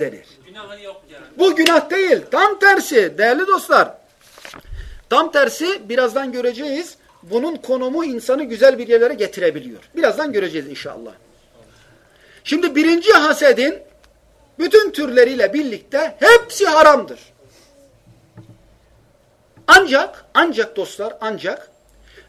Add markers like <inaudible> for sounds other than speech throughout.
denir. Bu günah değil. Tam tersi değerli dostlar. Tam tersi birazdan göreceğiz. Bunun konumu insanı güzel bir yerlere getirebiliyor. Birazdan göreceğiz inşallah. Şimdi birinci hasedin bütün türleriyle birlikte hepsi haramdır. Ancak, ancak dostlar, ancak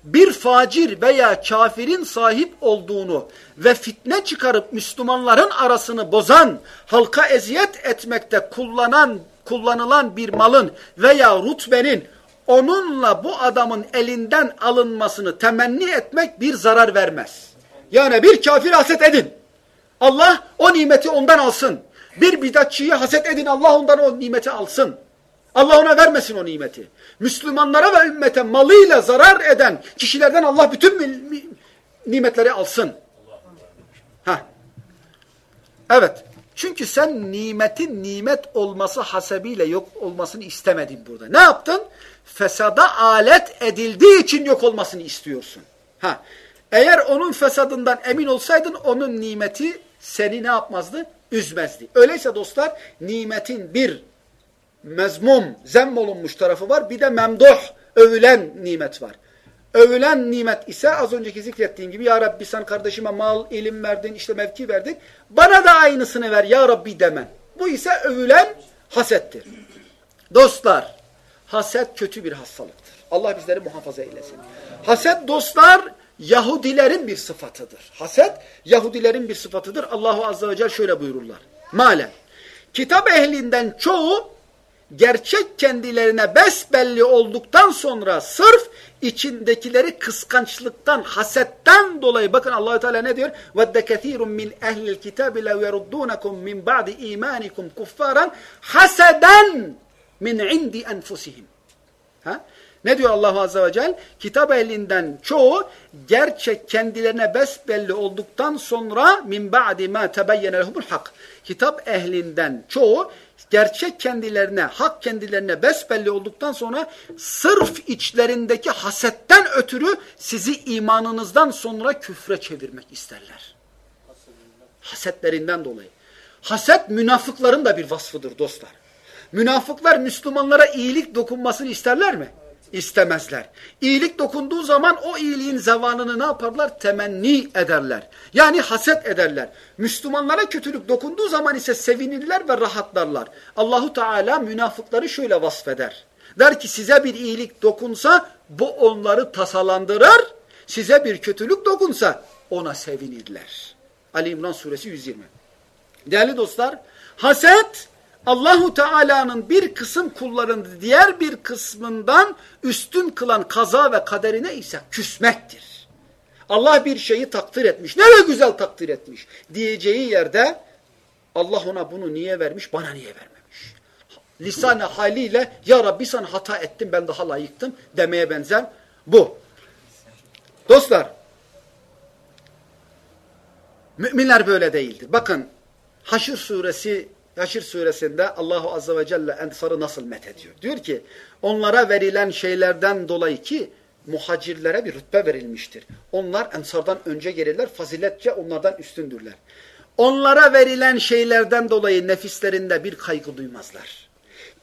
bir facir veya kafirin sahip olduğunu ve fitne çıkarıp Müslümanların arasını bozan, halka eziyet etmekte kullanan, kullanılan bir malın veya rutbenin onunla bu adamın elinden alınmasını temenni etmek bir zarar vermez. Yani bir kafir haset edin. Allah o nimeti ondan alsın. Bir bidatçıyı haset edin Allah ondan o nimeti alsın. Allah ona vermesin o nimeti. Müslümanlara ve ümmete malıyla zarar eden kişilerden Allah bütün nimetleri alsın. Ha. Evet. Çünkü sen nimetin nimet olması hasebiyle yok olmasını istemedin burada. Ne yaptın? Fesada alet edildiği için yok olmasını istiyorsun. Ha. Eğer onun fesadından emin olsaydın onun nimeti seni ne yapmazdı? Üzmezdi. Öyleyse dostlar nimetin bir mezmum, zemmolunmuş tarafı var. Bir de memduh, övülen nimet var. Övülen nimet ise az önceki zikrettiğim gibi Ya Rabbi sen kardeşime mal, ilim verdin, işte mevki verdin. Bana da aynısını ver Ya Rabbi demen. Bu ise övülen hasettir. Dostlar, haset kötü bir hastalıktır. Allah bizleri muhafaza eylesin. Haset dostlar Yahudilerin bir sıfatıdır. Haset Yahudilerin bir sıfatıdır. Allahu Azze ve Celle şöyle buyururlar. Malen. Kitap ehlinden çoğu gerçek kendilerine besbelli olduktan sonra sırf içindekileri kıskançlıktan, hasetten dolayı bakın Allahü Teala ne diyor? Ve kesirun min ehlil kitabi la yeruddunakum min ba'di imanikum kuffaran haseden min indi enfusihim. Ha? Ne diyor Allah Azze ve Celle? Kitap elinden çoğu gerçek kendilerine besbelli olduktan sonra min ba'di ma tebeyyene lehumul hak. Kitap ehlinden çoğu gerçek kendilerine, hak kendilerine besbelli olduktan sonra sırf içlerindeki hasetten ötürü sizi imanınızdan sonra küfre çevirmek isterler. Hasetlerinden dolayı. Haset münafıkların da bir vasfıdır dostlar. Münafıklar Müslümanlara iyilik dokunmasını isterler mi? İstemezler. İyilik dokunduğu zaman o iyiliğin zevanını ne yaparlar? Temenni ederler. Yani haset ederler. Müslümanlara kötülük dokunduğu zaman ise sevinirler ve rahatlarlar. Allahu Teala münafıkları şöyle vasfeder. Der ki size bir iyilik dokunsa bu onları tasalandırır. Size bir kötülük dokunsa ona sevinirler. Ali İmran suresi 120. Değerli dostlar, haset Allahu Teala'nın bir kısım kullarını diğer bir kısmından üstün kılan kaza ve kaderine ise küsmektir. Allah bir şeyi takdir etmiş. Ne de güzel takdir etmiş. Diyeceği yerde Allah ona bunu niye vermiş, bana niye vermemiş. Lisan-ı haliyle ya Rabbi sana hata ettim ben daha layıktım demeye benzer bu. Dostlar müminler böyle değildir. Bakın Haşr suresi Haşr suresinde Allahu Azze ve Celle ensarı nasıl methediyor? Diyor ki onlara verilen şeylerden dolayı ki muhacirlere bir rütbe verilmiştir. Onlar ensardan önce gelirler, faziletçe onlardan üstündürler. Onlara verilen şeylerden dolayı nefislerinde bir kaygı duymazlar.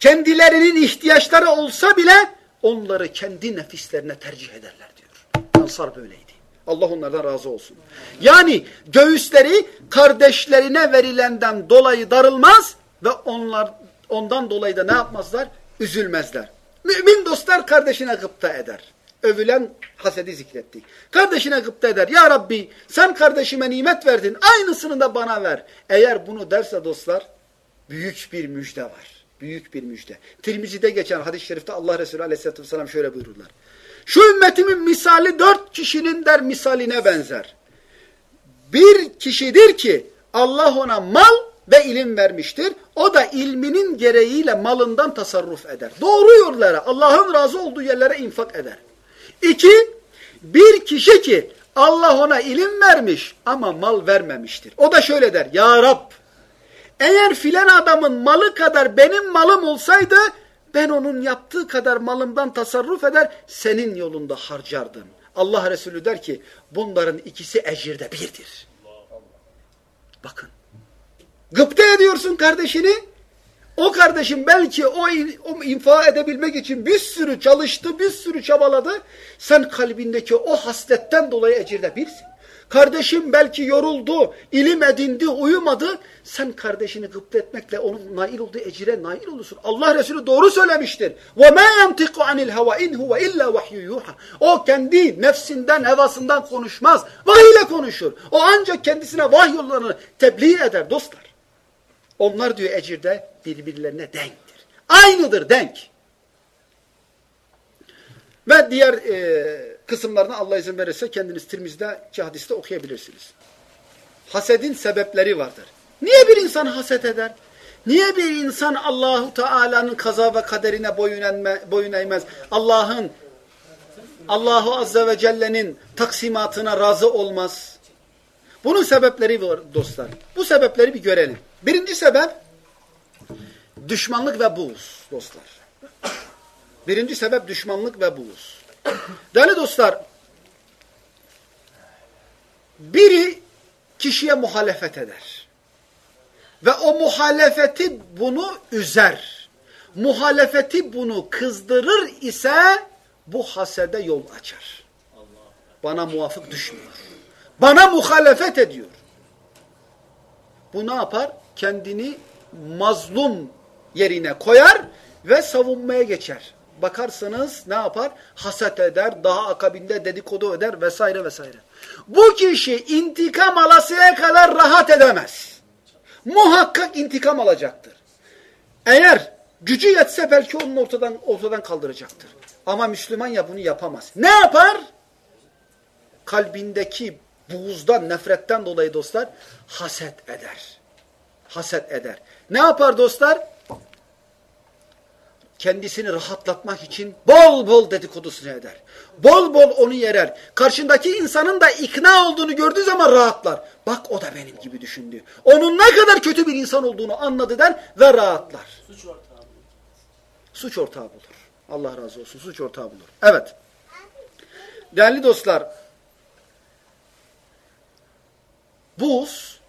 Kendilerinin ihtiyaçları olsa bile onları kendi nefislerine tercih ederler diyor. Ensar böyleydi. Allah onlardan razı olsun. Yani göğüsleri kardeşlerine verilenden dolayı darılmaz ve onlar ondan dolayı da ne yapmazlar? Üzülmezler. Mümin dostlar kardeşine gıpta eder. Övülen hasedi zikrettik. Kardeşine gıpta eder. Ya Rabbi sen kardeşime nimet verdin. Aynısını da bana ver. Eğer bunu derse dostlar büyük bir müjde var. Büyük bir müjde. Tirmizi'de geçen hadis-i şerifte Allah Resulü aleyhisselatü vesselam şöyle buyururlar. Şu ümmetimin misali dört kişinin der misaline benzer. Bir kişidir ki Allah ona mal ve ilim vermiştir. O da ilminin gereğiyle malından tasarruf eder. Doğru yollara, Allah'ın razı olduğu yerlere infak eder. İki, bir kişi ki Allah ona ilim vermiş ama mal vermemiştir. O da şöyle der, Ya Rab, eğer filan adamın malı kadar benim malım olsaydı ben onun yaptığı kadar malımdan tasarruf eder, senin yolunda harcardım. Allah Resulü der ki, bunların ikisi ecirde birdir. Bakın. Gıpta ediyorsun kardeşini. O kardeşin belki o, o infa edebilmek için bir sürü çalıştı, bir sürü çabaladı. Sen kalbindeki o hasletten dolayı ecirde birsin. Kardeşim belki yoruldu, ilim edindi, uyumadı. Sen kardeşini gıpta etmekle onun nail olduğu ecire nail olursun. Allah Resulü doğru söylemiştir. وَمَا يَنْتِقُ عَنِ الْهَوَا اِنْ هُوَ اِلَّا وَحْيُ يُوحَى O kendi nefsinden, hevasından konuşmaz. Vahiy ile konuşur. O ancak kendisine vahiy yollarını tebliğ eder dostlar. Onlar diyor ecirde birbirlerine denktir. Aynıdır denk. Ve diğer e, kısımlarını Allah izin verirse kendiniz Tirmiz'deki hadiste okuyabilirsiniz. Hasedin sebepleri vardır. Niye bir insan haset eder? Niye bir insan Allahu Teala'nın kaza ve kaderine boyun, enme, boyun eğmez? Allah'ın Allahu Azze ve Celle'nin taksimatına razı olmaz. Bunun sebepleri var dostlar. Bu sebepleri bir görelim. Birinci sebep düşmanlık ve buğz dostlar. Birinci sebep düşmanlık ve buğz. Değerli dostlar, biri kişiye muhalefet eder. Ve o muhalefeti bunu üzer. Muhalefeti bunu kızdırır ise bu hasede yol açar. Bana muvafık düşmüyor. Bana muhalefet ediyor. Bu ne yapar? Kendini mazlum yerine koyar ve savunmaya geçer. Bakarsanız ne yapar? Haset eder, daha akabinde dedikodu eder vesaire vesaire. Bu kişi intikam alasıya kadar rahat edemez. Muhakkak intikam alacaktır. Eğer gücü yetse belki onun ortadan ortadan kaldıracaktır. Ama Müslüman ya bunu yapamaz. Ne yapar? Kalbindeki buğuzdan, nefretten dolayı dostlar haset eder. Haset eder. Ne yapar dostlar? Kendisini rahatlatmak için bol bol dedikodusunu eder. Bol bol onu yerer. Karşındaki insanın da ikna olduğunu gördüğü zaman rahatlar. Bak o da benim gibi düşündü. Onun ne kadar kötü bir insan olduğunu anladı der ve rahatlar. Suç ortağı bulur. Suç ortağı bulur. Allah razı olsun. Suç ortağı bulur. Evet. Değerli dostlar, Buz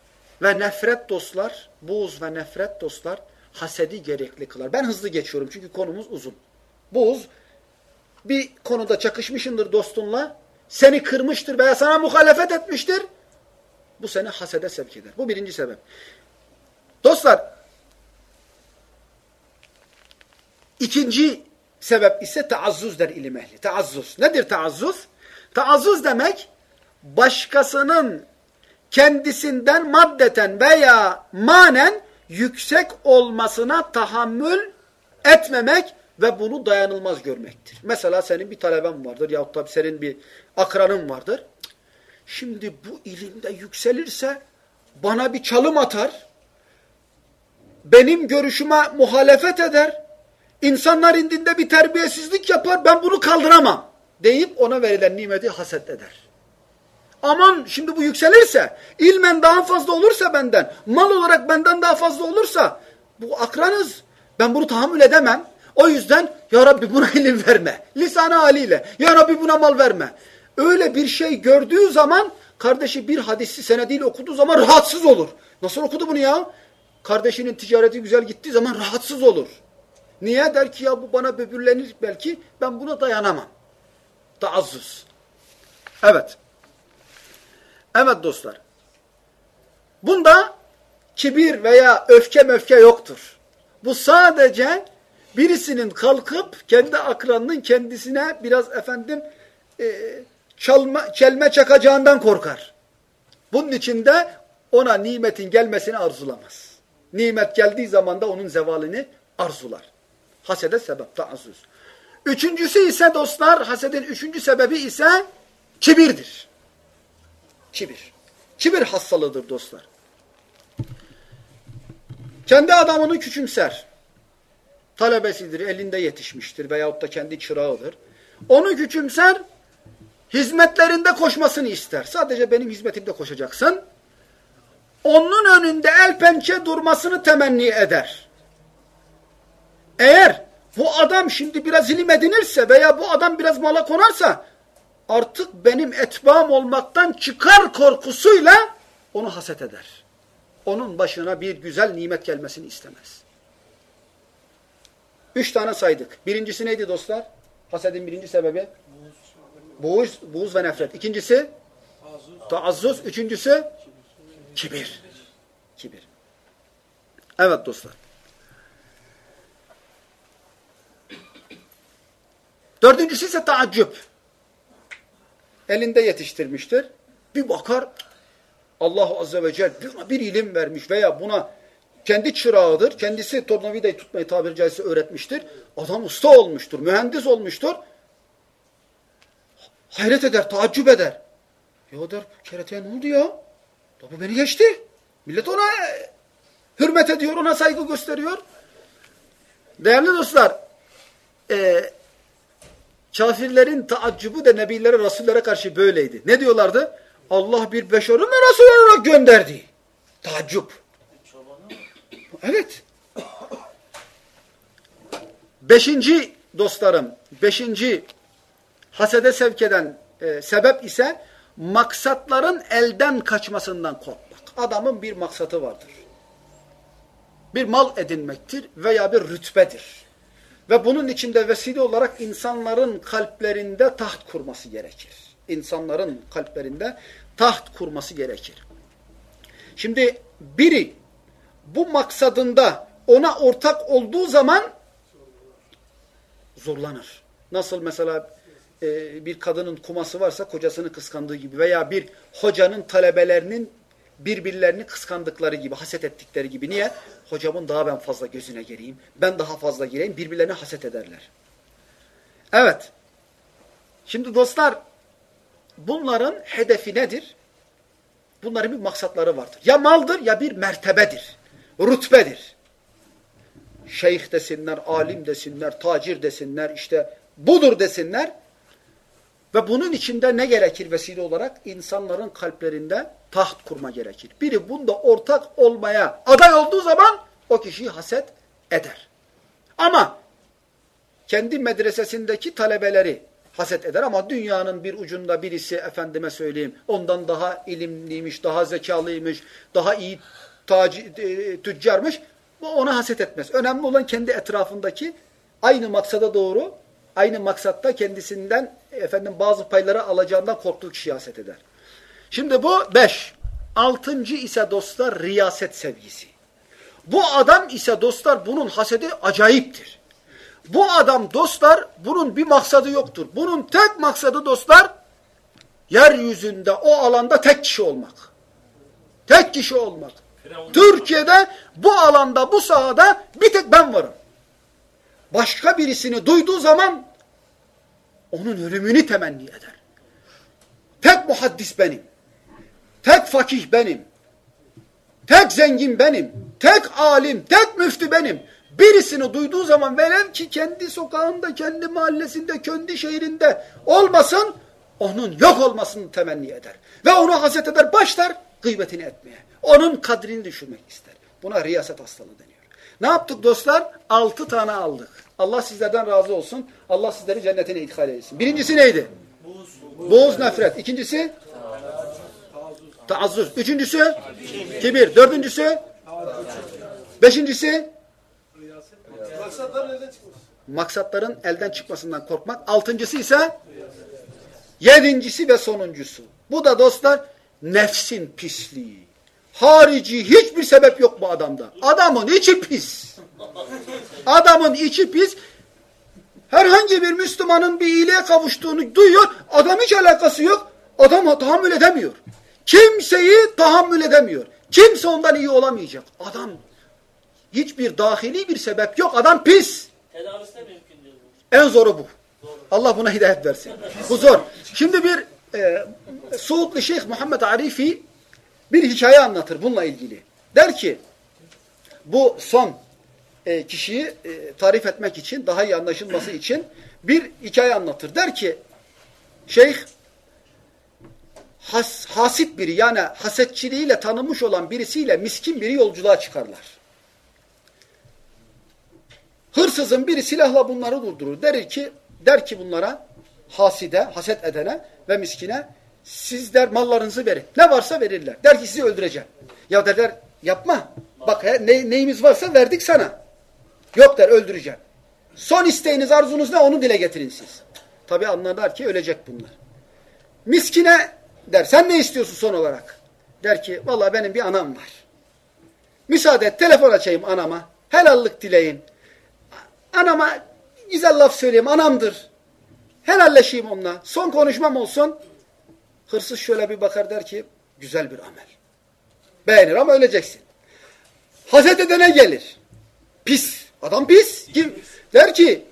ve nefret dostlar, buz ve nefret dostlar hasedi gerekli kılar. Ben hızlı geçiyorum çünkü konumuz uzun. Buz bir konuda çakışmışındır dostunla, seni kırmıştır veya sana muhalefet etmiştir. Bu seni hasede sevk eder. Bu birinci sebep. Dostlar, ikinci sebep ise taazzuz der ilim ehli. Taazzuz. Nedir taazzuz? Taazzuz demek başkasının kendisinden maddeten veya manen yüksek olmasına tahammül etmemek ve bunu dayanılmaz görmektir. Mesela senin bir taleben vardır yahut da senin bir akranın vardır. Şimdi bu ilimde yükselirse bana bir çalım atar, benim görüşüme muhalefet eder, insanlar indinde bir terbiyesizlik yapar, ben bunu kaldıramam deyip ona verilen nimeti haset eder. Aman şimdi bu yükselirse, ilmen daha fazla olursa benden, mal olarak benden daha fazla olursa, bu akranız, ben bunu tahammül edemem. O yüzden ya Rabbi buna <laughs> ilim verme. Lisanı haliyle. Ya Rabbi buna mal verme. Öyle bir şey gördüğü zaman kardeşi bir hadisi senediyle okuduğu zaman rahatsız olur. Nasıl okudu bunu ya? Kardeşinin ticareti güzel gittiği zaman rahatsız olur. Niye? Der ki ya bu bana böbürlenir belki ben buna dayanamam. Taazzuz. Evet. Evet dostlar. Bunda kibir veya öfke möfke yoktur. Bu sadece birisinin kalkıp kendi akranının kendisine biraz efendim e, çalma, çelme çakacağından korkar. Bunun için de ona nimetin gelmesini arzulamaz. Nimet geldiği zaman da onun zevalini arzular. Hasede sebep, taazzuz. Üçüncüsü ise dostlar, hasedin üçüncü sebebi ise kibirdir. Kibir. Kibir hastalığıdır dostlar. Kendi adamını küçümser. Talebesidir, elinde yetişmiştir veyahut da kendi çırağıdır. Onu küçümser, hizmetlerinde koşmasını ister. Sadece benim hizmetimde koşacaksın. Onun önünde el pençe durmasını temenni eder. Eğer bu adam şimdi biraz ilim edinirse veya bu adam biraz mala konarsa artık benim etbam olmaktan çıkar korkusuyla onu haset eder. onun başına bir güzel nimet gelmesini istemez. Üç tane saydık. Birincisi neydi dostlar? Hasedin birinci sebebi? Buğuz, buğuz ve nefret. İkincisi? Taazzuz. Üçüncüsü? Kibir. Kibir. Evet dostlar. Dördüncüsü ise taaccüp. Elinde yetiştirmiştir. Bir bakar Allah Azze ve Celle buna bir ilim vermiş veya buna kendi çırağıdır. Kendisi tornavidayı tutmayı tabiri caizse öğretmiştir. Adam usta olmuştur, mühendis olmuştur. Hayret eder, taaccüp eder. Ya der, kereteye ne oldu ya? Ya bu beni geçti. Millet ona hürmet ediyor, ona saygı gösteriyor. Değerli dostlar, e, kafirlerin taaccubu da nebilere, rasullere karşı böyleydi. Ne diyorlardı? Allah bir beşeri mi Resul olarak gönderdi? Taccup. Evet. Beşinci dostlarım, beşinci hasede sevk eden e, sebep ise maksatların elden kaçmasından korkmak. Adamın bir maksatı vardır. Bir mal edinmektir veya bir rütbedir. Ve bunun içinde vesile olarak insanların kalplerinde taht kurması gerekir. İnsanların kalplerinde taht kurması gerekir. Şimdi biri bu maksadında ona ortak olduğu zaman zorlanır. Nasıl mesela e, bir kadının kuması varsa kocasını kıskandığı gibi veya bir hocanın talebelerinin birbirlerini kıskandıkları gibi, haset ettikleri gibi. Niye? Hocamın daha ben fazla gözüne gireyim, ben daha fazla gireyim, birbirlerine haset ederler. Evet. Şimdi dostlar, bunların hedefi nedir? Bunların bir maksatları vardır. Ya maldır ya bir mertebedir, rütbedir. Şeyh desinler, alim desinler, tacir desinler, işte budur desinler. Ve bunun içinde ne gerekir vesile olarak? İnsanların kalplerinde taht kurma gerekir. Biri bunda ortak olmaya aday olduğu zaman o kişiyi haset eder. Ama kendi medresesindeki talebeleri haset eder ama dünyanın bir ucunda birisi efendime söyleyeyim ondan daha ilimliymiş, daha zekalıymış, daha iyi taci, e, tüccarmış bu ona haset etmez. Önemli olan kendi etrafındaki aynı maksada doğru aynı maksatta kendisinden efendim bazı payları alacağından korktuğu kişi haset eder. Şimdi bu beş. Altıncı ise dostlar riyaset sevgisi. Bu adam ise dostlar bunun hasedi acayiptir. Bu adam dostlar bunun bir maksadı yoktur. Bunun tek maksadı dostlar yeryüzünde o alanda tek kişi olmak. Tek kişi olmak. Türkiye'de bu alanda bu sahada bir tek ben varım. Başka birisini duyduğu zaman onun ölümünü temenni eder. Tek muhaddis benim. Tek fakih benim. Tek zengin benim. Tek alim, tek müftü benim. Birisini duyduğu zaman velev ki kendi sokağında, kendi mahallesinde, kendi şehrinde olmasın, onun yok olmasını temenni eder. Ve onu haset eder, başlar gıybetini etmeye. Onun kadrini düşürmek ister. Buna riyaset hastalığı. Ne yaptık dostlar? Altı tane aldık. Allah sizlerden razı olsun. Allah sizleri cennetine idhal etsin. Birincisi neydi? Boğuz nefret. İkincisi? Taazzuz. Üçüncüsü? Kibir. Dördüncüsü? Beşincisi? Maksatların elden çıkmasından korkmak. Altıncısı ise? Yedincisi ve sonuncusu. Bu da dostlar nefsin pisliği. Harici hiçbir sebep yok bu adamda. Adamın içi pis. Adamın içi pis. Herhangi bir Müslümanın bir iyiliğe kavuştuğunu duyuyor. Adam hiç alakası yok. Adam tahammül edemiyor. Kimseyi tahammül edemiyor. Kimse ondan iyi olamayacak. Adam hiçbir dahili bir sebep yok. Adam pis. Tedavisi de mümkün değil. En zoru bu. Doğru. Allah buna hidayet versin. bu zor. Şimdi bir e, Suudlu Şeyh Muhammed Arifi bir hikaye anlatır bununla ilgili. Der ki bu son e, kişiyi e, tarif etmek için, daha iyi anlaşılması için bir hikaye anlatır. Der ki şeyh has, hasit biri yani hasetçiliğiyle tanınmış olan birisiyle miskin biri yolculuğa çıkarlar. Hırsızın biri silahla bunları durdurur. Der ki, der ki bunlara haside, haset edene ve miskine sizler mallarınızı verin. Ne varsa verirler. Der ki sizi öldüreceğim. Ya derler Yapma. Bak ne, neyimiz varsa verdik sana. Yok der öldüreceğim. Son isteğiniz arzunuz ne onu dile getirin siz. Tabi anlarlar ki ölecek bunlar. Miskine der sen ne istiyorsun son olarak? Der ki vallahi benim bir anam var. Müsaade et telefon açayım anama. Helallik dileyin. Anama güzel laf söyleyeyim anamdır. Helalleşeyim onunla. Son konuşmam olsun. Hırsız şöyle bir bakar der ki güzel bir amel. Beğenir ama öleceksin. Haset edene gelir. Pis. Adam pis. Kim? Der ki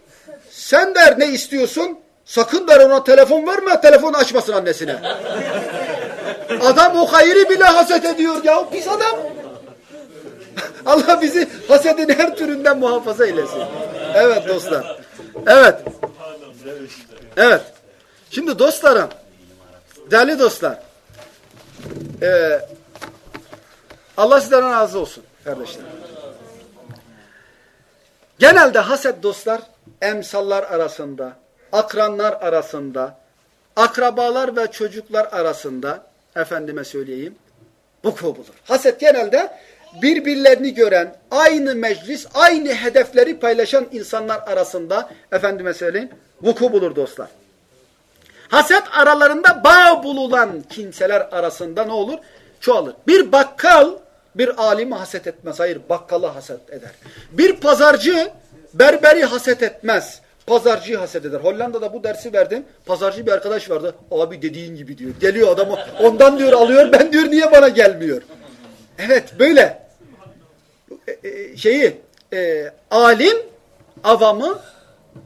sen der ne istiyorsun? Sakın der ona telefon verme. Telefon açmasın annesine. <laughs> adam o hayri bile haset ediyor ya. Pis adam. <laughs> Allah bizi hasedin her türünden muhafaza eylesin. Evet dostlar. Evet. Evet. Şimdi dostlarım, değerli dostlar, e, Allah sizden razı olsun kardeşler. Genelde haset dostlar, emsallar arasında, akranlar arasında, akrabalar ve çocuklar arasında, efendime söyleyeyim, vuku bulur. Haset genelde birbirlerini gören, aynı meclis, aynı hedefleri paylaşan insanlar arasında, efendime söyleyeyim, vuku bulur dostlar. Haset aralarında bağ bulunan kimseler arasında ne olur? Çoğalır. Bir bakkal bir alimi haset etmez. Hayır bakkalı haset eder. Bir pazarcı berberi haset etmez. Pazarcıyı haset eder. Hollanda'da bu dersi verdim. Pazarcı bir arkadaş vardı. Abi dediğin gibi diyor. Geliyor adam ondan diyor alıyor. Ben diyor niye bana gelmiyor? Evet böyle. E, e, şeyi e, alim avamı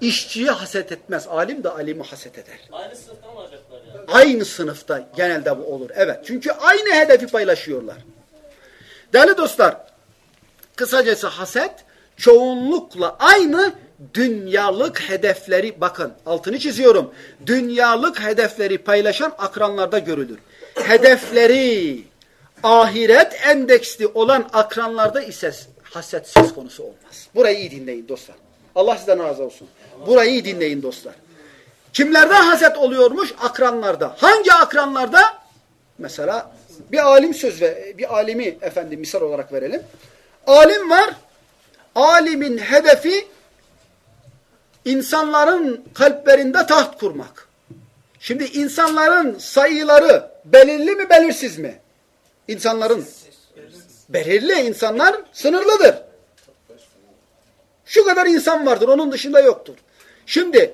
işçiyi haset etmez. Alim de alimi haset eder. Aynı sınıfta mı olacaklar ya? Aynı sınıfta genelde bu olur. Evet. Çünkü aynı hedefi paylaşıyorlar. Değerli dostlar, kısacası haset çoğunlukla aynı dünyalık hedefleri bakın altını çiziyorum. Dünyalık hedefleri paylaşan akranlarda görülür. Hedefleri ahiret endeksli olan akranlarda ise haset söz konusu olmaz. Burayı iyi dinleyin dostlar. Allah sizden razı olsun. Burayı iyi dinleyin dostlar. Kimlerden haset oluyormuş? Akranlarda. Hangi akranlarda? Mesela bir alim söz ve bir alimi efendim misal olarak verelim. Alim var. Alimin hedefi insanların kalplerinde taht kurmak. Şimdi insanların sayıları belirli mi belirsiz mi? İnsanların belirli insanlar sınırlıdır. Şu kadar insan vardır onun dışında yoktur. Şimdi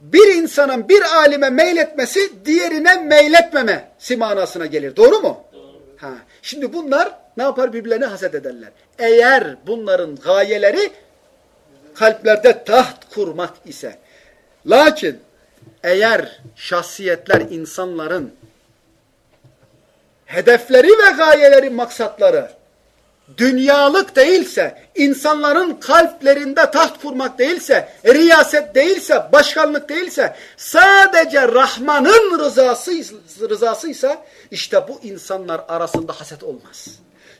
bir insanın bir alime meyletmesi diğerine meyletmemesi manasına gelir. Doğru mu? Doğru. Ha. Şimdi bunlar ne yapar? Birbirlerine haset ederler. Eğer bunların gayeleri kalplerde taht kurmak ise lakin eğer şahsiyetler insanların hedefleri ve gayeleri, maksatları dünyalık değilse, insanların kalplerinde taht kurmak değilse, riyaset değilse, başkanlık değilse, sadece Rahman'ın rızası, rızasıysa işte bu insanlar arasında haset olmaz.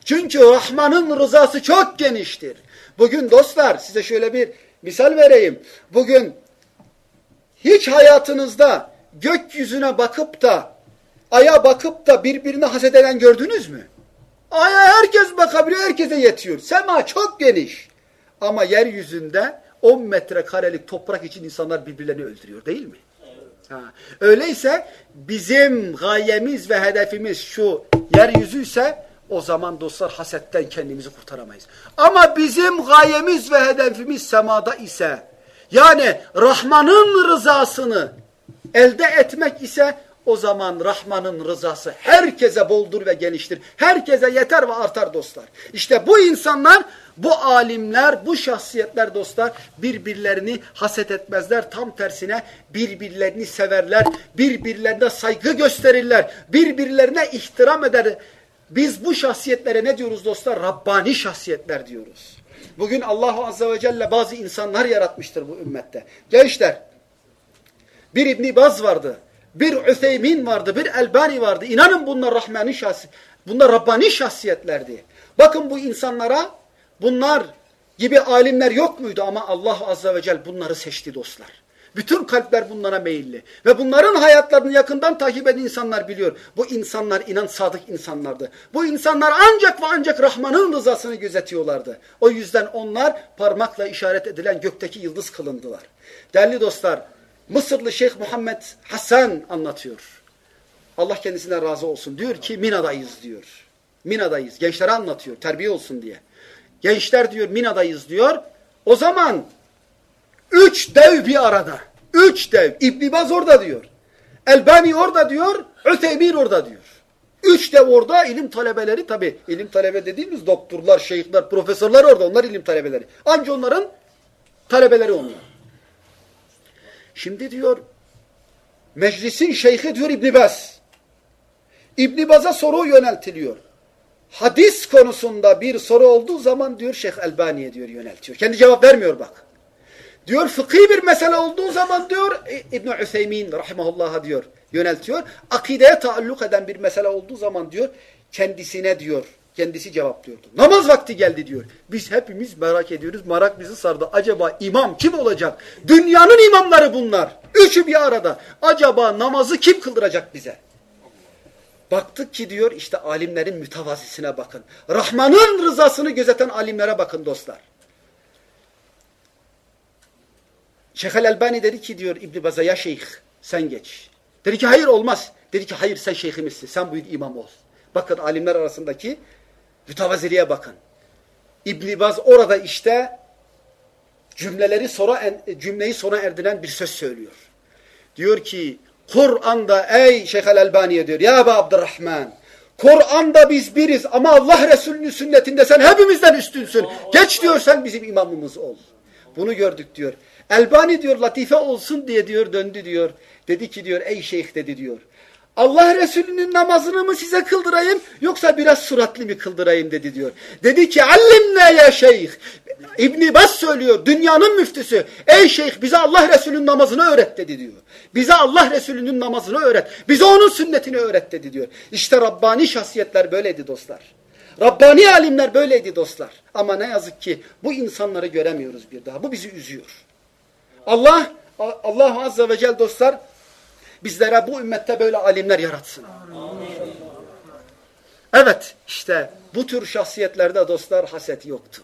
Çünkü Rahman'ın rızası çok geniştir. Bugün dostlar size şöyle bir misal vereyim. Bugün hiç hayatınızda gökyüzüne bakıp da, aya bakıp da birbirine haset eden gördünüz mü? Aya herkes bakabiliyor, herkese yetiyor. Sema çok geniş. Ama yeryüzünde 10 metrekarelik toprak için insanlar birbirlerini öldürüyor değil mi? Ha. Öyleyse bizim gayemiz ve hedefimiz şu yeryüzü ise o zaman dostlar hasetten kendimizi kurtaramayız. Ama bizim gayemiz ve hedefimiz semada ise yani Rahman'ın rızasını elde etmek ise o zaman Rahman'ın rızası herkese boldur ve geniştir. Herkese yeter ve artar dostlar. İşte bu insanlar, bu alimler, bu şahsiyetler dostlar birbirlerini haset etmezler. Tam tersine birbirlerini severler, birbirlerine saygı gösterirler, birbirlerine ihtiram eder. Biz bu şahsiyetlere ne diyoruz dostlar? Rabbani şahsiyetler diyoruz. Bugün Allah Azze ve Celle bazı insanlar yaratmıştır bu ümmette. Gençler, bir İbni Baz vardı bir Ütheymin vardı, bir Elbani vardı. İnanın bunlar Rahmani şahsi, bunlar Rabbani şahsiyetlerdi. Bakın bu insanlara bunlar gibi alimler yok muydu ama Allah Azze ve Celle bunları seçti dostlar. Bütün kalpler bunlara meyilli. Ve bunların hayatlarını yakından takip eden insanlar biliyor. Bu insanlar inan sadık insanlardı. Bu insanlar ancak ve ancak Rahman'ın rızasını gözetiyorlardı. O yüzden onlar parmakla işaret edilen gökteki yıldız kılındılar. Değerli dostlar, Mısırlı Şeyh Muhammed Hasan anlatıyor. Allah kendisine razı olsun. Diyor ki Mina'dayız diyor. Mina'dayız. Gençlere anlatıyor terbiye olsun diye. Gençler diyor Mina'dayız diyor. O zaman üç dev bir arada. Üç dev. İbn Baz orada diyor. Elbani orada diyor. Üteymir orada diyor. Üç dev orada ilim talebeleri tabi ilim talebe dediğimiz doktorlar, şeyhler, profesörler orada. Onlar ilim talebeleri. Anca onların talebeleri onlar. Şimdi diyor meclisin şeyhi diyor İbn Baz. İbn Baz'a soru yöneltiliyor. Hadis konusunda bir soru olduğu zaman diyor Şeyh Elbani'ye diyor yöneltiyor. Kendi cevap vermiyor bak. Diyor fıkhi bir mesele olduğu zaman diyor İbn Üseymin rahimahullah'a diyor yöneltiyor. Akideye taalluk eden bir mesele olduğu zaman diyor kendisine diyor kendisi cevaplıyordu. Namaz vakti geldi diyor. Biz hepimiz merak ediyoruz. Merak bizi sardı. Acaba imam kim olacak? Dünyanın imamları bunlar. Üçü bir arada. Acaba namazı kim kıldıracak bize? Baktık ki diyor işte alimlerin mütevazisine bakın. Rahman'ın rızasını gözeten alimlere bakın dostlar. Şeyh el-Elbani dedi ki diyor İbn Baz'a ya şeyh sen geç. Dedi ki hayır olmaz. Dedi ki hayır sen şeyhimizsin. Sen bu imam ol. Bakın alimler arasındaki mütevaziliğe bakın. İbn Baz orada işte cümleleri sonra cümleyi sona erdiren bir söz söylüyor. Diyor ki Kur'an'da ey Şeyh el-Elbani'ye diyor ya Ebu Abdurrahman Kur'an'da biz biriz ama Allah Resulü'nün sünnetinde sen hepimizden üstünsün. Geç diyor sen bizim imamımız ol. Bunu gördük diyor. Elbani diyor latife olsun diye diyor döndü diyor. Dedi ki diyor ey şeyh dedi diyor. Allah Resulü'nün namazını mı size kıldırayım yoksa biraz suratlı mı kıldırayım dedi diyor. Dedi ki allimne ya şeyh. İbn Bas söylüyor dünyanın müftüsü. Ey şeyh bize Allah Resulü'nün namazını öğret dedi diyor. Bize Allah Resulü'nün namazını öğret. Bize onun sünnetini öğret dedi diyor. İşte Rabbani şahsiyetler böyleydi dostlar. Rabbani alimler böyleydi dostlar. Ama ne yazık ki bu insanları göremiyoruz bir daha. Bu bizi üzüyor. Allah Allah Azze ve Celle dostlar bizlere bu ümmette böyle alimler yaratsın. Evet işte bu tür şahsiyetlerde dostlar haset yoktu.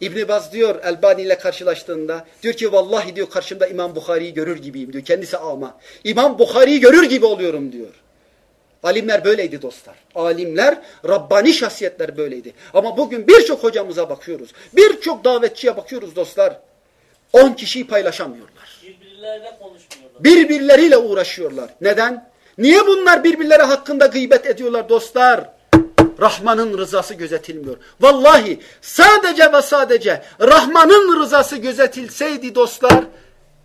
İbn Baz diyor Elbani ile karşılaştığında diyor ki vallahi diyor karşımda İmam Bukhari'yi görür gibiyim diyor. Kendisi ama. İmam Bukhari'yi görür gibi oluyorum diyor. Alimler böyleydi dostlar. Alimler, Rabbani şahsiyetler böyleydi. Ama bugün birçok hocamıza bakıyoruz. Birçok davetçiye bakıyoruz dostlar. On kişiyi paylaşamıyorlar. Birbirleriyle uğraşıyorlar. Neden? Niye bunlar birbirleri hakkında gıybet ediyorlar dostlar? Rahman'ın rızası gözetilmiyor. Vallahi sadece ve sadece Rahman'ın rızası gözetilseydi dostlar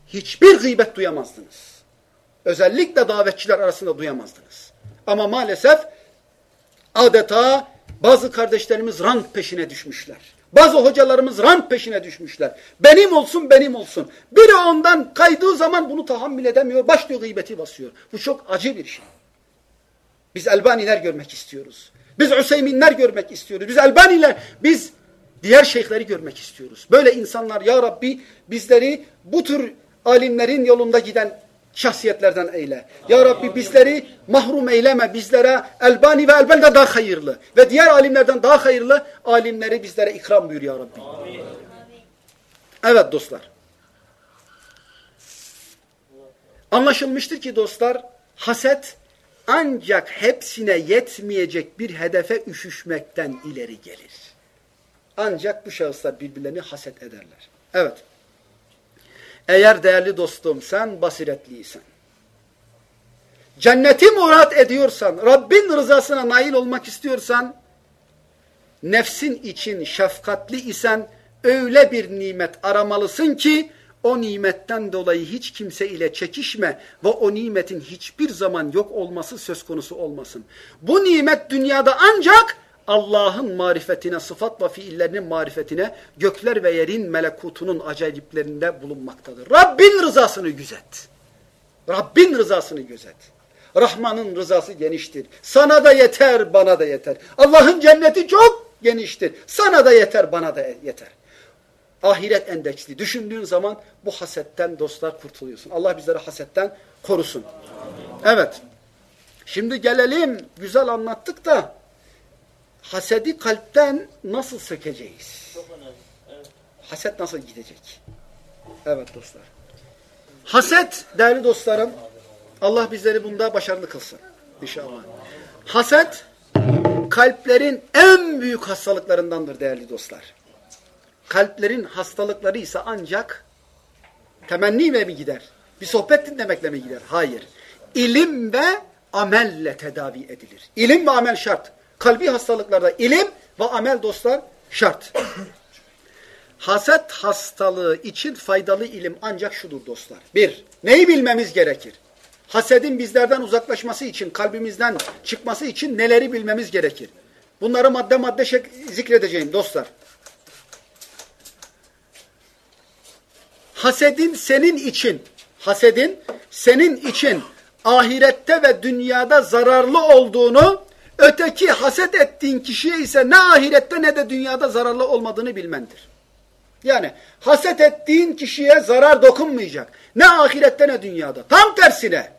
hiçbir gıybet duyamazdınız. Özellikle davetçiler arasında duyamazdınız. Ama maalesef adeta bazı kardeşlerimiz rant peşine düşmüşler. Bazı hocalarımız rant peşine düşmüşler. Benim olsun benim olsun. Biri ondan kaydığı zaman bunu tahammül edemiyor. Başlıyor gıybeti basıyor. Bu çok acı bir şey. Biz Elbaniler görmek istiyoruz. Biz Hüseyminler görmek istiyoruz. Biz Elbaniler, biz diğer şeyhleri görmek istiyoruz. Böyle insanlar ya Rabbi bizleri bu tür alimlerin yolunda giden şahsiyetlerden eyle. Ya Rabbi bizleri mahrum eyleme. Bizlere Elbani ve Elbani'den daha hayırlı ve diğer alimlerden daha hayırlı alimleri bizlere ikram buyur ya Rabbi. Evet dostlar. Anlaşılmıştır ki dostlar haset ancak hepsine yetmeyecek bir hedefe üşüşmekten ileri gelir. Ancak bu şahıslar birbirlerini haset ederler. Evet. Eğer değerli dostum sen basiretliysen, cenneti murat ediyorsan, Rabbin rızasına nail olmak istiyorsan, nefsin için şefkatli isen öyle bir nimet aramalısın ki, o nimetten dolayı hiç kimse ile çekişme ve o nimetin hiçbir zaman yok olması söz konusu olmasın. Bu nimet dünyada ancak Allah'ın marifetine, sıfat ve fiillerinin marifetine, gökler ve yerin melekutunun acayiplerinde bulunmaktadır. Rabbin rızasını gözet. Rabbin rızasını gözet. Rahman'ın rızası geniştir. Sana da yeter, bana da yeter. Allah'ın cenneti çok geniştir. Sana da yeter, bana da yeter. Ahiret endeksli. Düşündüğün zaman bu hasetten dostlar kurtuluyorsun. Allah bizleri hasetten korusun. Evet. Şimdi gelelim. Güzel anlattık da hasedi kalpten nasıl sökeceğiz? Evet. Haset nasıl gidecek? Evet dostlar. Haset değerli dostlarım Allah bizleri bunda başarılı kılsın. İnşallah. Haset kalplerin en büyük hastalıklarındandır değerli dostlar. Kalplerin hastalıkları ise ancak temenni mi gider? Bir sohbet dinlemekle mi gider? Hayır. İlim ve amelle tedavi edilir. İlim ve amel şart. Kalbi hastalıklarda ilim ve amel dostlar şart. Haset hastalığı için faydalı ilim ancak şudur dostlar. Bir, neyi bilmemiz gerekir? Hasedin bizlerden uzaklaşması için, kalbimizden çıkması için neleri bilmemiz gerekir? Bunları madde madde zikredeceğim dostlar. Hasedin senin için, hasedin senin için ahirette ve dünyada zararlı olduğunu, öteki haset ettiğin kişiye ise ne ahirette ne de dünyada zararlı olmadığını bilmendir. Yani haset ettiğin kişiye zarar dokunmayacak. Ne ahirette ne dünyada. Tam tersine.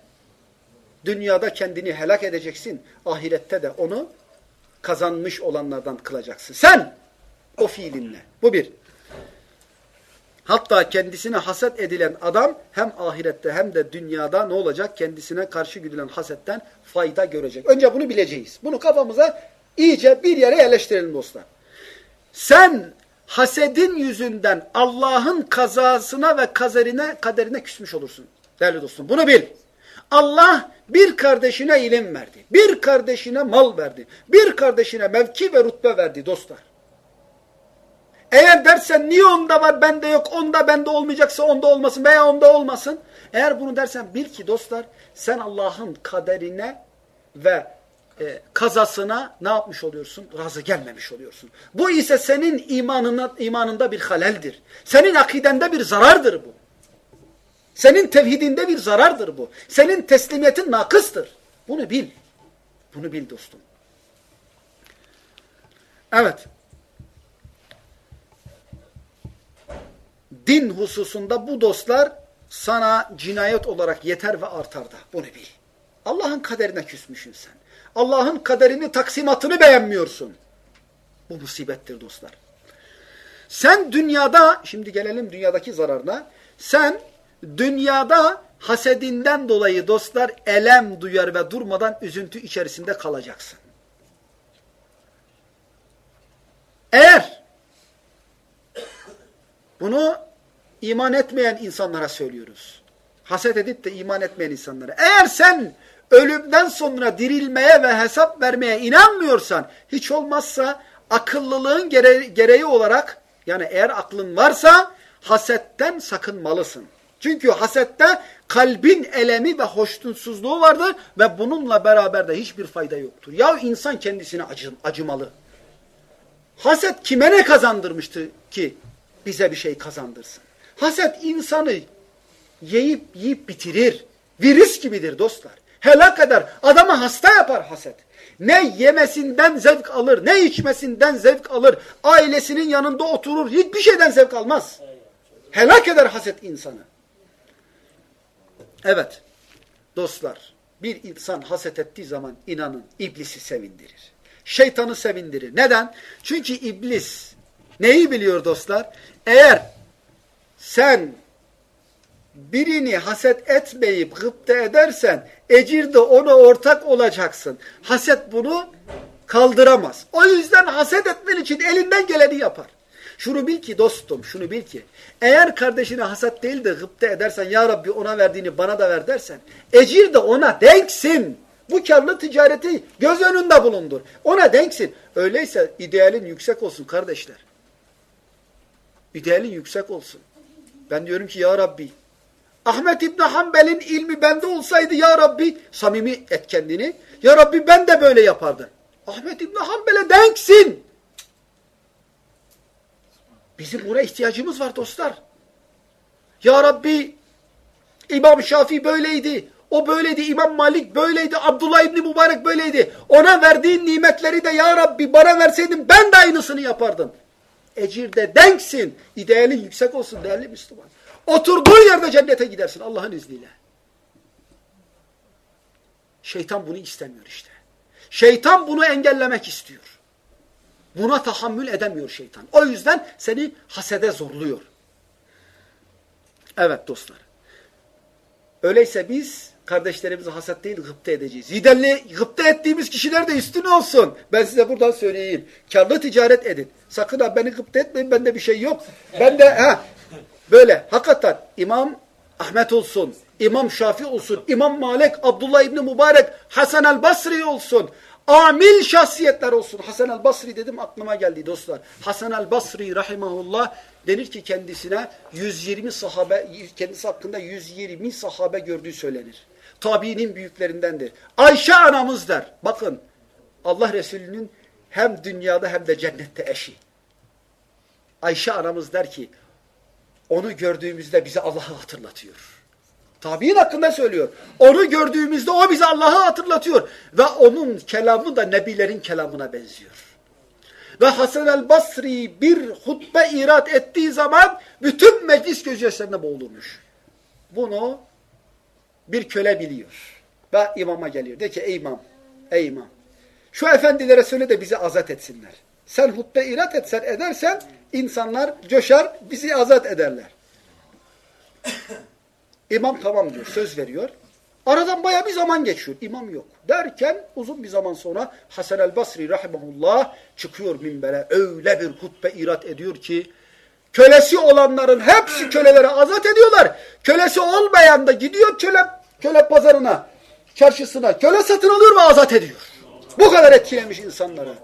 Dünyada kendini helak edeceksin. Ahirette de onu kazanmış olanlardan kılacaksın. Sen o fiilinle. Bu bir. Hatta kendisine haset edilen adam hem ahirette hem de dünyada ne olacak? Kendisine karşı güdülen hasetten fayda görecek. Önce bunu bileceğiz. Bunu kafamıza iyice bir yere yerleştirelim dostlar. Sen hasedin yüzünden Allah'ın kazasına ve kaderine, kaderine küsmüş olursun. Değerli dostum bunu bil. Allah bir kardeşine ilim verdi. Bir kardeşine mal verdi. Bir kardeşine mevki ve rütbe verdi dostlar. Eğer dersen niye onda var bende yok, onda bende olmayacaksa onda olmasın veya onda olmasın. Eğer bunu dersen bil ki dostlar sen Allah'ın kaderine ve e, kazasına ne yapmış oluyorsun? Razı gelmemiş oluyorsun. Bu ise senin imanına, imanında bir haleldir. Senin akidende bir zarardır bu. Senin tevhidinde bir zarardır bu. Senin teslimiyetin nakıstır. Bunu bil. Bunu bil dostum. Evet. Din hususunda bu dostlar sana cinayet olarak yeter ve artar da. Bunu bil. Allah'ın kaderine küsmüşsün sen. Allah'ın kaderini, taksimatını beğenmiyorsun. Bu musibettir dostlar. Sen dünyada, şimdi gelelim dünyadaki zararına. Sen dünyada hasedinden dolayı dostlar elem duyar ve durmadan üzüntü içerisinde kalacaksın. Eğer bunu iman etmeyen insanlara söylüyoruz. Haset edip de iman etmeyen insanlara. Eğer sen ölümden sonra dirilmeye ve hesap vermeye inanmıyorsan hiç olmazsa akıllılığın gere gereği olarak yani eğer aklın varsa hasetten sakınmalısın. Çünkü hasette kalbin elemi ve hoşnutsuzluğu vardır ve bununla beraber de hiçbir fayda yoktur. Ya insan kendisine acı, acımalı. Haset kime ne kazandırmıştı ki bize bir şey kazandırsın? Haset insanı yiyip yiyip bitirir. Virüs gibidir dostlar. Helak eder. Adamı hasta yapar haset. Ne yemesinden zevk alır, ne içmesinden zevk alır. Ailesinin yanında oturur, hiçbir şeyden zevk almaz. Helak eder haset insanı. Evet, dostlar, bir insan haset ettiği zaman inanın iblisi sevindirir. Şeytanı sevindirir. Neden? Çünkü iblis neyi biliyor dostlar? Eğer sen birini haset etmeyip gıpte edersen ecirde ona ortak olacaksın. Haset bunu kaldıramaz. O yüzden haset etmen için elinden geleni yapar. Şunu bil ki dostum, şunu bil ki eğer kardeşine haset değil de gıpte edersen ya Rabbi ona verdiğini bana da ver dersen ecir de ona denksin. Bu karlı ticareti göz önünde bulundur. Ona denksin. Öyleyse idealin yüksek olsun kardeşler. İdealin yüksek olsun. Ben diyorum ki ya Rabbi Ahmet İbni Hanbel'in ilmi bende olsaydı ya Rabbi samimi et kendini. Ya Rabbi ben de böyle yapardım. Ahmet İbni Hanbel'e denksin. Bizim buna ihtiyacımız var dostlar. Ya Rabbi İmam Şafii böyleydi. O böyleydi. İmam Malik böyleydi. Abdullah İbni Mübarek böyleydi. Ona verdiğin nimetleri de ya Rabbi bana verseydin ben de aynısını yapardım. Ecirde denksin. İdealin yüksek olsun değerli Müslüman. Oturduğun yerde cennete gidersin Allah'ın izniyle. Şeytan bunu istemiyor işte. Şeytan bunu engellemek istiyor. Buna tahammül edemiyor şeytan. O yüzden seni hasede zorluyor. Evet dostlar. Öyleyse biz kardeşlerimizi haset değil gıpta edeceğiz. Liderli gıpta ettiğimiz kişiler de üstün olsun. Ben size buradan söyleyeyim. Karlı ticaret edin. Sakın ha beni gıpta etmeyin. Bende bir şey yok. Ben de ha böyle hakikaten İmam Ahmet olsun, İmam Şafi olsun, İmam Malik, Abdullah İbni Mübarek, Hasan el Basri olsun. Amil şahsiyetler olsun. Hasan el Basri dedim aklıma geldi dostlar. Hasan el Basri rahimahullah denir ki kendisine 120 sahabe kendisi hakkında 120 sahabe gördüğü söylenir. Tabiinin büyüklerindendir. Ayşe anamız der. Bakın Allah Resulü'nün hem dünyada hem de cennette eşi. Ayşe anamız der ki onu gördüğümüzde bize Allah'ı hatırlatıyor. Tabi'in hakkında söylüyor. Onu gördüğümüzde o bize Allah'ı hatırlatıyor. Ve onun kelamı da nebilerin kelamına benziyor. Ve Hasan el Basri bir hutbe irat ettiği zaman bütün meclis gözyaşlarına boğulurmuş. Bunu bir köle biliyor. Ve imama geliyor. De ki ey imam, ey imam. Şu efendilere söyle de bizi azat etsinler. Sen hutbe irat etsen edersen insanlar coşar bizi azat ederler. <coughs> İmam tamam diyor, söz veriyor. Aradan baya bir zaman geçiyor. İmam yok. Derken uzun bir zaman sonra Hasan el Basri rahimahullah çıkıyor minbere. Öyle bir hutbe irat ediyor ki kölesi olanların hepsi kölelere azat ediyorlar. Kölesi olmayan da gidiyor köle, köle pazarına, çarşısına. Köle satın alıyor ve azat ediyor. Bu kadar etkilemiş insanları.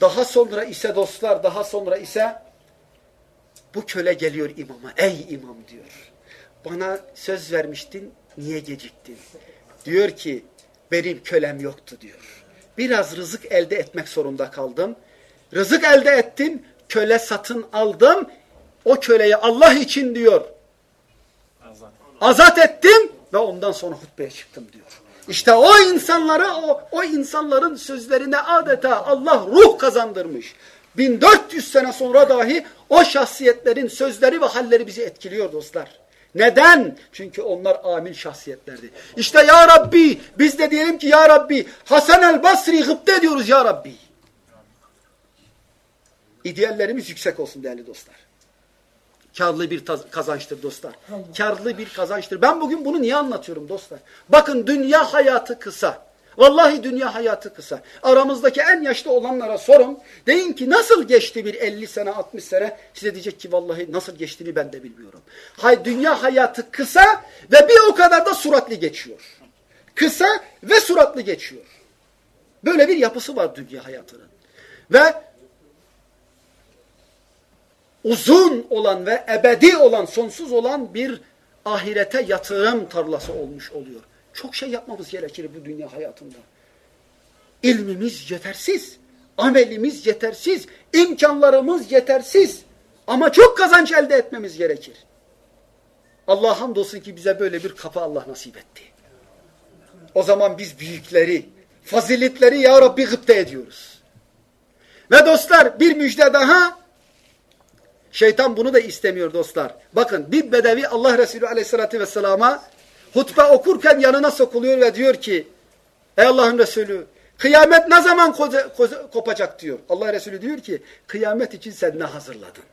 Daha sonra ise dostlar, daha sonra ise bu köle geliyor imama. Ey imam diyor. Bana söz vermiştin, niye geciktin? Diyor ki, benim kölem yoktu diyor. Biraz rızık elde etmek zorunda kaldım. Rızık elde ettim, köle satın aldım. O köleyi Allah için diyor. Azat, Azat ettim ve ondan sonra hutbeye çıktım diyor. İşte o insanlara, o, o insanların sözlerine adeta Allah ruh kazandırmış. 1400 sene sonra dahi o şahsiyetlerin sözleri ve halleri bizi etkiliyor dostlar. Neden? Çünkü onlar amil şahsiyetlerdi. İşte ya Rabbi biz de diyelim ki ya Rabbi Hasan el Basri gıpte ediyoruz ya Rabbi. İdeallerimiz yüksek olsun değerli dostlar. Karlı bir kazançtır dostlar. Karlı bir kazançtır. Ben bugün bunu niye anlatıyorum dostlar? Bakın dünya hayatı kısa. Vallahi dünya hayatı kısa. Aramızdaki en yaşlı olanlara sorun. Deyin ki nasıl geçti bir 50 sene 60 sene? Size diyecek ki vallahi nasıl geçtiğini ben de bilmiyorum. Hay dünya hayatı kısa ve bir o kadar da suratlı geçiyor. Kısa ve suratlı geçiyor. Böyle bir yapısı var dünya hayatının. Ve uzun olan ve ebedi olan, sonsuz olan bir ahirete yatırım tarlası olmuş oluyor. Çok şey yapmamız gerekir bu dünya hayatında. İlmimiz yetersiz, amelimiz yetersiz, imkanlarımız yetersiz. Ama çok kazanç elde etmemiz gerekir. Allah hamdolsun ki bize böyle bir kapı Allah nasip etti. O zaman biz büyükleri, faziletleri ya Rabbi gıpta ediyoruz. Ve dostlar bir müjde daha. Şeytan bunu da istemiyor dostlar. Bakın bir bedevi Allah Resulü aleyhissalatü vesselama hutbe okurken yanına sokuluyor ve diyor ki ey Allah'ın Resulü kıyamet ne zaman kopacak diyor. Allah Resulü diyor ki kıyamet için sen ne hazırladın?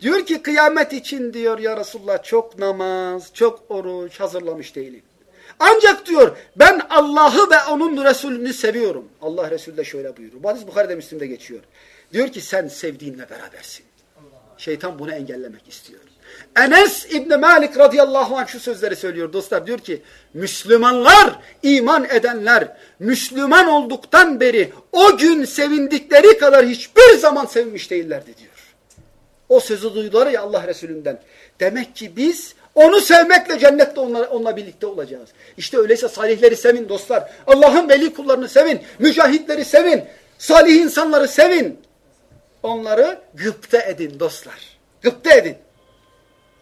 Diyor ki kıyamet için diyor ya Resulullah çok namaz, çok oruç hazırlamış değilim. Ancak diyor ben Allah'ı ve onun Resulünü seviyorum. Allah Resulü de şöyle buyuruyor. Bu hadis Bukhari'de Müslim'de geçiyor. Diyor ki sen sevdiğinle berabersin. Şeytan bunu engellemek istiyor. Enes İbni Malik radıyallahu anh şu sözleri söylüyor dostlar. Diyor ki Müslümanlar, iman edenler Müslüman olduktan beri o gün sevindikleri kadar hiçbir zaman sevinmiş değillerdi diyor. O sözü duydular ya Allah Resulünden. Demek ki biz onu sevmekle cennette onunla, onunla birlikte olacağız. İşte öyleyse salihleri sevin dostlar. Allah'ın veli kullarını sevin. Mücahitleri sevin. Salih insanları sevin. Onları gıpta edin dostlar. Gıpta edin.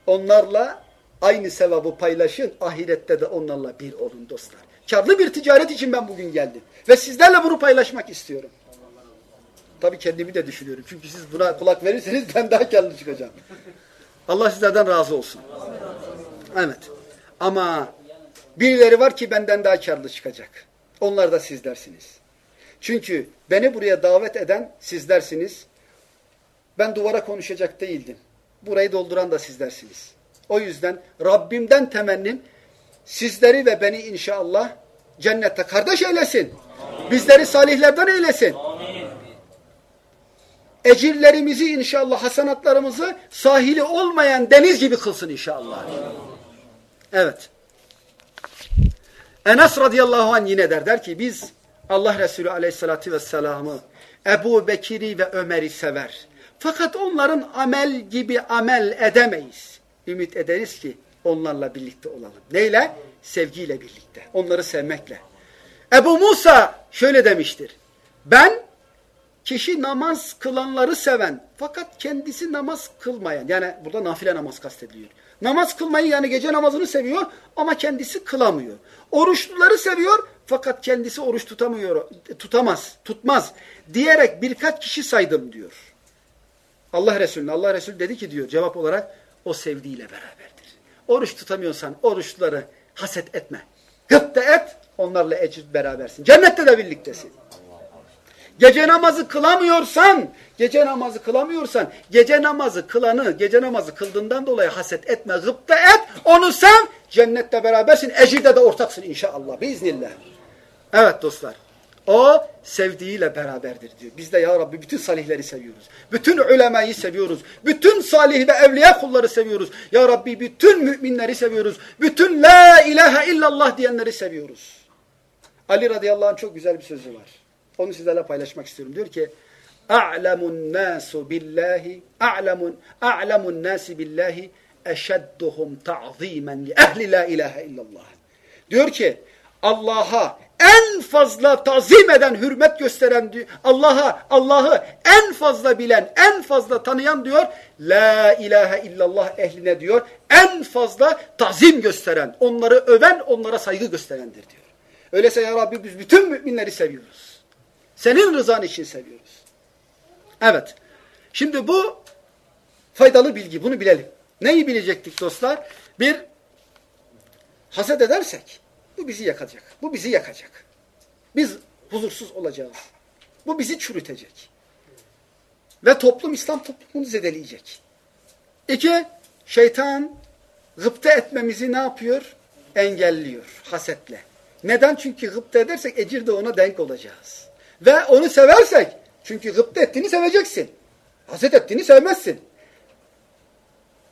Onlarla aynı sevabı paylaşın. Ahirette de onlarla bir olun dostlar. Karlı bir ticaret için ben bugün geldim. Ve sizlerle bunu paylaşmak istiyorum. Tabii kendimi de düşünüyorum. Çünkü siz buna kulak verirseniz ben daha karlı çıkacağım. Allah sizlerden razı olsun. Evet. Ama birileri var ki benden daha karlı çıkacak. Onlar da sizlersiniz. Çünkü beni buraya davet eden sizlersiniz. Ben duvara konuşacak değildim. Burayı dolduran da sizlersiniz. O yüzden Rabbimden temennim sizleri ve beni inşallah cennette kardeş eylesin. Bizleri salihlerden eylesin. Ecirlerimizi inşallah, hasanatlarımızı sahili olmayan deniz gibi kılsın inşallah. Evet. Enes radıyallahu anh yine der, der ki biz Allah Resulü aleyhissalatü vesselam'ı Ebu Bekir'i ve Ömer'i sever. Fakat onların amel gibi amel edemeyiz. Ümit ederiz ki onlarla birlikte olalım. Neyle? Sevgiyle birlikte. Onları sevmekle. Ebu Musa şöyle demiştir. Ben kişi namaz kılanları seven fakat kendisi namaz kılmayan yani burada nafile namaz kastediliyor. Namaz kılmayı yani gece namazını seviyor ama kendisi kılamıyor. Oruçluları seviyor fakat kendisi oruç tutamıyor, tutamaz, tutmaz diyerek birkaç kişi saydım diyor. Allah Resulü, Allah Resulü dedi ki diyor cevap olarak o sevdiğiyle beraberdir. Oruç tutamıyorsan oruçluları haset etme. Gıpta et, onlarla ecir berabersin. Cennette de birliktesin. Gece namazı kılamıyorsan, gece namazı kılamıyorsan, gece namazı kılanı, gece namazı kıldığından dolayı haset etme, gıpta et, onu sev, cennette berabersin, ecirde de ortaksın inşallah, biiznillah. Evet dostlar, o sevdiğiyle beraberdir diyor. Biz de ya Rabbi bütün salihleri seviyoruz. Bütün ulemayı seviyoruz. Bütün salih ve evliya kulları seviyoruz. Ya Rabbi bütün müminleri seviyoruz. Bütün la ilahe illallah diyenleri seviyoruz. Ali radıyallahu anh çok güzel bir sözü var. Onu sizlerle paylaşmak istiyorum. Diyor ki a'lemun nasu billahi a'lemun a'lemun nasi billahi eşedduhum ta'zimen li ehli la ilahe illallah. Diyor ki Allah'a en fazla tazim eden, hürmet gösteren Allah'a Allah'ı en fazla bilen, en fazla tanıyan diyor. La ilahe illallah ehline diyor. En fazla tazim gösteren, onları öven, onlara saygı gösterendir diyor. Öyleyse ya Rabbi biz bütün müminleri seviyoruz. Senin rızan için seviyoruz. Evet. Şimdi bu faydalı bilgi. Bunu bilelim. Neyi bilecektik dostlar? Bir, haset edersek bu bizi yakacak. Bu bizi yakacak. Biz huzursuz olacağız. Bu bizi çürütecek. Ve toplum, İslam toplumunu zedeleyecek. İki, şeytan gıpta etmemizi ne yapıyor? Engelliyor hasetle. Neden? Çünkü gıpta edersek ecir de ona denk olacağız. Ve onu seversek, çünkü gıpta ettiğini seveceksin. Haset ettiğini sevmezsin.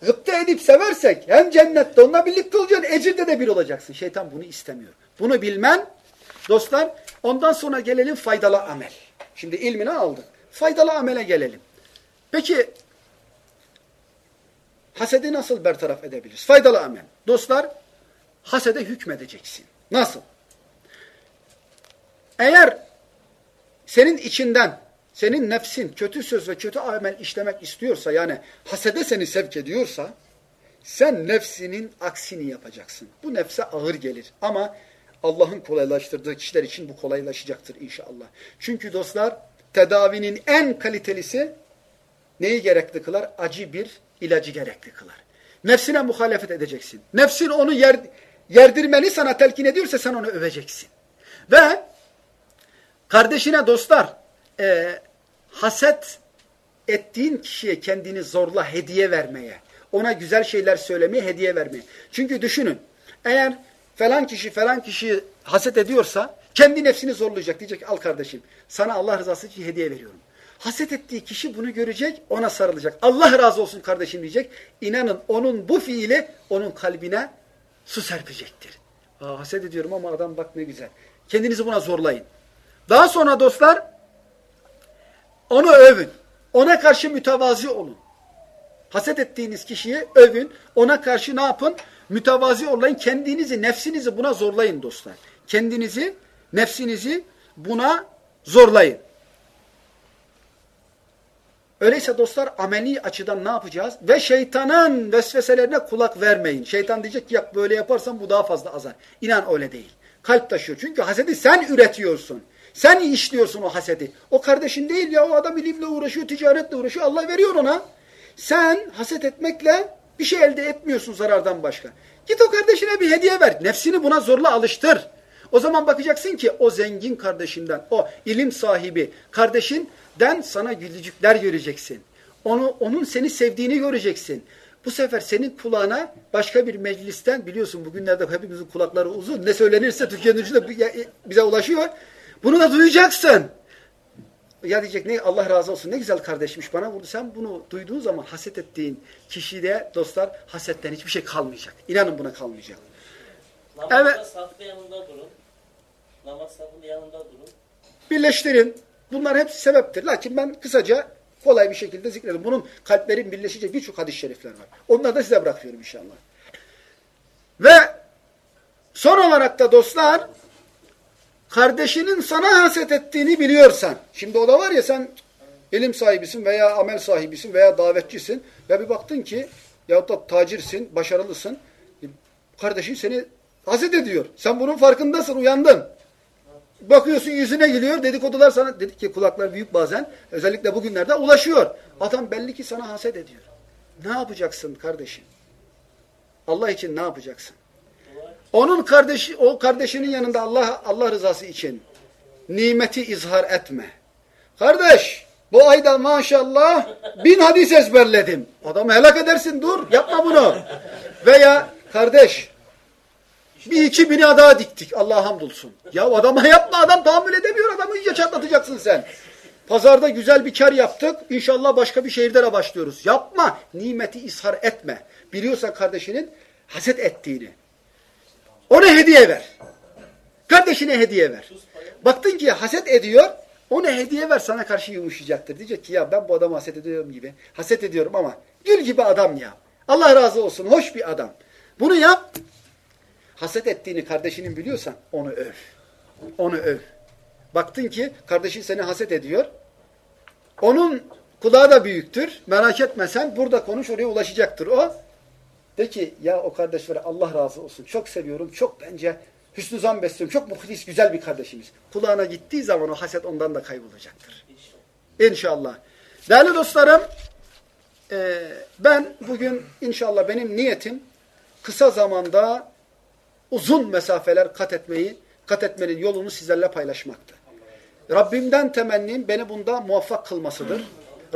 Gıpta edip seversek hem cennette onunla birlikte olacaksın, ecirde de bir olacaksın. Şeytan bunu istemiyor. Bunu bilmen, dostlar, ondan sonra gelelim faydalı amel. Şimdi ilmini aldık. Faydalı amele gelelim. Peki, hasedi nasıl bertaraf edebiliriz? Faydalı amel. Dostlar, hasede hükmedeceksin. Nasıl? Eğer senin içinden, senin nefsin kötü söz ve kötü amel işlemek istiyorsa, yani hasede seni sevk ediyorsa, sen nefsinin aksini yapacaksın. Bu nefse ağır gelir ama Allah'ın kolaylaştırdığı kişiler için bu kolaylaşacaktır inşallah. Çünkü dostlar, tedavinin en kalitelisi neyi gerekli kılar? Acı bir ilacı gerekli kılar. Nefsine muhalefet edeceksin. Nefsin onu yer, yerdirmeni sana telkin ediyorsa sen onu öveceksin. Ve Kardeşine dostlar e, haset ettiğin kişiye kendini zorla hediye vermeye, ona güzel şeyler söylemeye, hediye vermeye. Çünkü düşünün eğer falan kişi falan kişi haset ediyorsa kendi nefsini zorlayacak. Diyecek al kardeşim sana Allah rızası için hediye veriyorum. Haset ettiği kişi bunu görecek, ona sarılacak. Allah razı olsun kardeşim diyecek. İnanın onun bu fiili onun kalbine su serpecektir. Aa, haset ediyorum ama adam bak ne güzel. Kendinizi buna zorlayın. Daha sonra dostlar onu övün. Ona karşı mütevazi olun. Haset ettiğiniz kişiyi övün. Ona karşı ne yapın? Mütevazi olayın. Kendinizi, nefsinizi buna zorlayın dostlar. Kendinizi, nefsinizi buna zorlayın. Öyleyse dostlar ameli açıdan ne yapacağız? Ve şeytanın vesveselerine kulak vermeyin. Şeytan diyecek ki ya böyle yaparsan bu daha fazla azar. İnan öyle değil. Kalp taşıyor. Çünkü hasedi sen üretiyorsun. Sen işliyorsun o hasedi. O kardeşin değil ya o adam ilimle uğraşıyor, ticaretle uğraşıyor. Allah veriyor ona. Sen haset etmekle bir şey elde etmiyorsun zarardan başka. Git o kardeşine bir hediye ver. Nefsini buna zorla alıştır. O zaman bakacaksın ki o zengin kardeşinden, o ilim sahibi kardeşinden sana gülücükler göreceksin. Onu, onun seni sevdiğini göreceksin. Bu sefer senin kulağına başka bir meclisten biliyorsun bugünlerde hepimizin kulakları uzun. Ne söylenirse Türkiye'nin ucunda bize ulaşıyor. Bunu da duyacaksın. Ya diyecek ne Allah razı olsun ne güzel kardeşmiş bana vurdu. Sen bunu duyduğun zaman haset ettiğin kişide dostlar hasetten hiçbir şey kalmayacak. İnanın buna kalmayacak. Namazda Evet. safta yanında durun. Namaz safının yanında durun. Birleştirin. Bunlar hepsi sebeptir. Lakin ben kısaca kolay bir şekilde zikredim. Bunun kalplerin birleşecek birçok hadis-i şerifler var. Onları da size bırakıyorum inşallah. Ve son olarak da dostlar kardeşinin sana haset ettiğini biliyorsan. Şimdi o da var ya sen ilim sahibisin veya amel sahibisin veya davetçisin ve bir baktın ki yahut da tacirsin, başarılısın. Kardeşin seni haset ediyor. Sen bunun farkındasın, uyandın. Bakıyorsun yüzüne geliyor dedikodular sana dedik ki kulaklar büyük bazen özellikle bugünlerde ulaşıyor. Adam belli ki sana haset ediyor. Ne yapacaksın kardeşim? Allah için ne yapacaksın? Onun kardeşi o kardeşinin yanında Allah Allah rızası için nimeti izhar etme. Kardeş bu ayda maşallah bin hadis ezberledim. Adamı helak edersin dur yapma bunu. Veya kardeş bir iki bina daha diktik. Allah'a hamdolsun. Ya adama yapma adam tahammül edemiyor. Adamı iyice çatlatacaksın sen. Pazarda güzel bir kar yaptık. İnşallah başka bir şehirlere başlıyoruz. Yapma. Nimeti ishar etme. Biliyorsan kardeşinin haset ettiğini. Ona hediye ver. Kardeşine hediye ver. Baktın ki haset ediyor. Ona hediye ver sana karşı yumuşayacaktır. Diyecek ki ya ben bu adamı haset ediyorum gibi. Haset ediyorum ama gül gibi adam ya. Allah razı olsun. Hoş bir adam. Bunu yap. Haset ettiğini kardeşinin biliyorsan onu öv. Onu öv. Baktın ki kardeşin seni haset ediyor. Onun kulağı da büyüktür. Merak etme sen burada konuş oraya ulaşacaktır o. De ki ya o kardeş var Allah razı olsun. Çok seviyorum. Çok bence hüsnü zan besliyorum. Çok muhlis güzel bir kardeşimiz. Kulağına gittiği zaman o haset ondan da kaybolacaktır. İnşallah. Değerli dostlarım e, ben bugün inşallah benim niyetim kısa zamanda uzun mesafeler kat etmeyi, kat etmenin yolunu sizlerle paylaşmaktı. Rabbimden temennim beni bunda muvaffak kılmasıdır.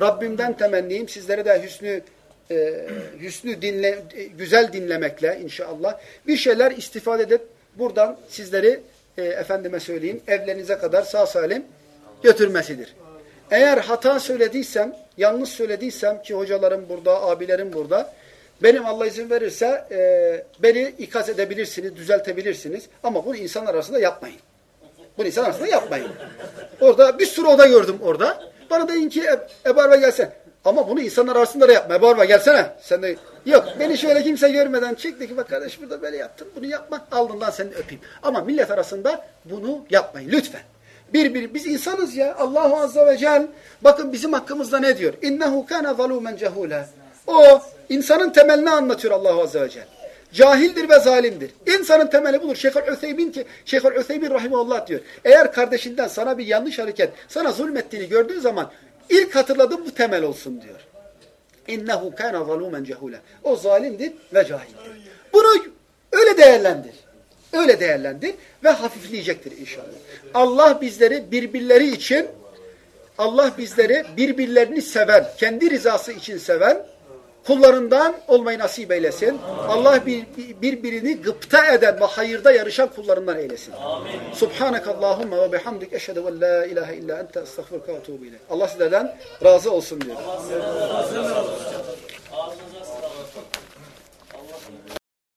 Rabbimden temennim sizlere de hüsnü e, hüsnü dinle, e, güzel dinlemekle inşallah bir şeyler istifade edip buradan sizleri e, efendime söyleyeyim evlerinize kadar sağ salim götürmesidir. Eğer hata söylediysem, yanlış söylediysem ki hocalarım burada, abilerim burada, benim Allah izin verirse e, beni ikaz edebilirsiniz, düzeltebilirsiniz. Ama bunu insan arasında yapmayın. Bunu insan arasında yapmayın. Orada bir sürü oda gördüm orada. Bana deyin ki e, Ebu Arba gelsene. Ama bunu insanlar arasında da yapma. Arba gelsene. Sen de yok beni şöyle kimse görmeden çekti ki bak kardeş burada böyle yaptın. Bunu yapma. Alnından seni öpeyim. Ama millet arasında bunu yapmayın lütfen. Bir bir biz insanız ya. Allahu Azze ve Celle bakın bizim hakkımızda ne diyor? İnnehu kana zalumen cehula. O insanın temelini anlatıyor Allahu Azze ve Celle. Cahildir ve zalimdir. İnsanın temeli budur. Şeyh Ütheybin ki Şeyh Ütheybin rahimehullah diyor. Eğer kardeşinden sana bir yanlış hareket, sana zulmettiğini gördüğün zaman ilk hatırladığın bu temel olsun diyor. İnnehu kana zalumen cehula. O zalimdir ve cahildir. Bunu öyle değerlendir. Öyle değerlendir ve hafifleyecektir inşallah. Allah bizleri birbirleri için Allah bizleri birbirlerini seven, kendi rızası için seven kullarından olmayı nasip eylesin. Allah bir, birbirini gıpta eden ve hayırda yarışan kullarından eylesin. Amin. Subhanakallahumma ve bihamdik eşhedü ve la ilahe illa ente estağfurullah ve Allah sizlerden razı olsun diyor.